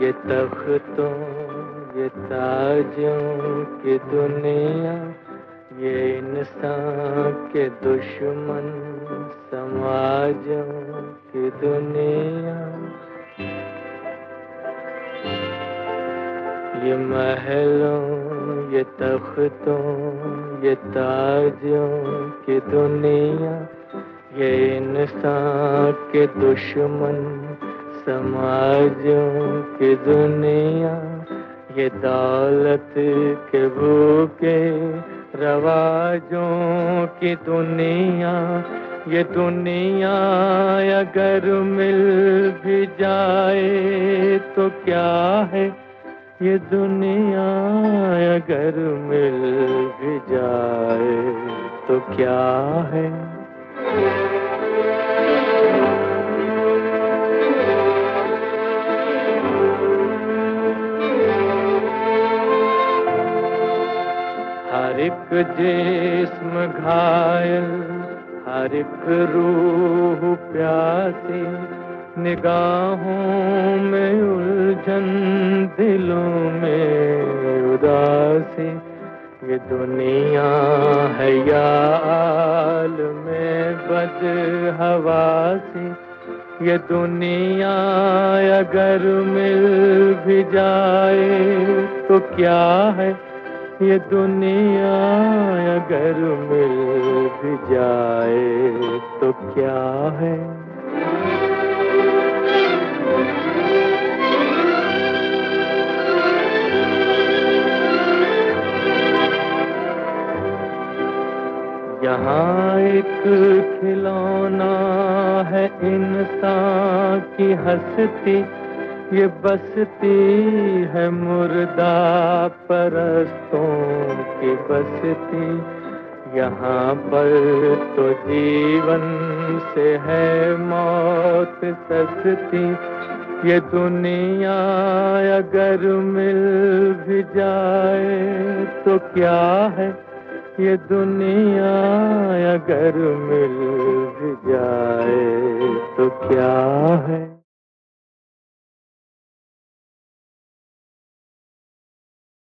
ये तख्तों, ये ताजों की दुनिया, ये इंसान के दुश्मन समाजों की दुनिया। ये महलों, ये तख्तों, ये ताजों की दुनिया, ये इंसान के दुश्मन समाजों की दुनिया, ये दौलत के भूखे रवाजों की दुनिया, ये दुनिया अगर मिल भी जाए तो क्या है? ये दुनिया अगर मिल भी जाए तो क्या है? एक जिस्म घायल, हर एक रूह प्यासी, निगाहों में उलझन दिलों में उदासी। ये दुनिया है याल में बद हवासी। ये दुनिया अगर मिल भी जाए तो क्या है ये दुनिया अगर मिल भी जाए तो क्या है? यहाँ एक खिलौना है इंसान की हंसती। ये बसती है मुर्दा परस्तों की बसती। यहाँ पर तो जीवन से है मौत सस्ती ये दुनिया अगर मिल भी जाए तो क्या है? ये दुनिया अगर मिल भी जाए तो क्या है?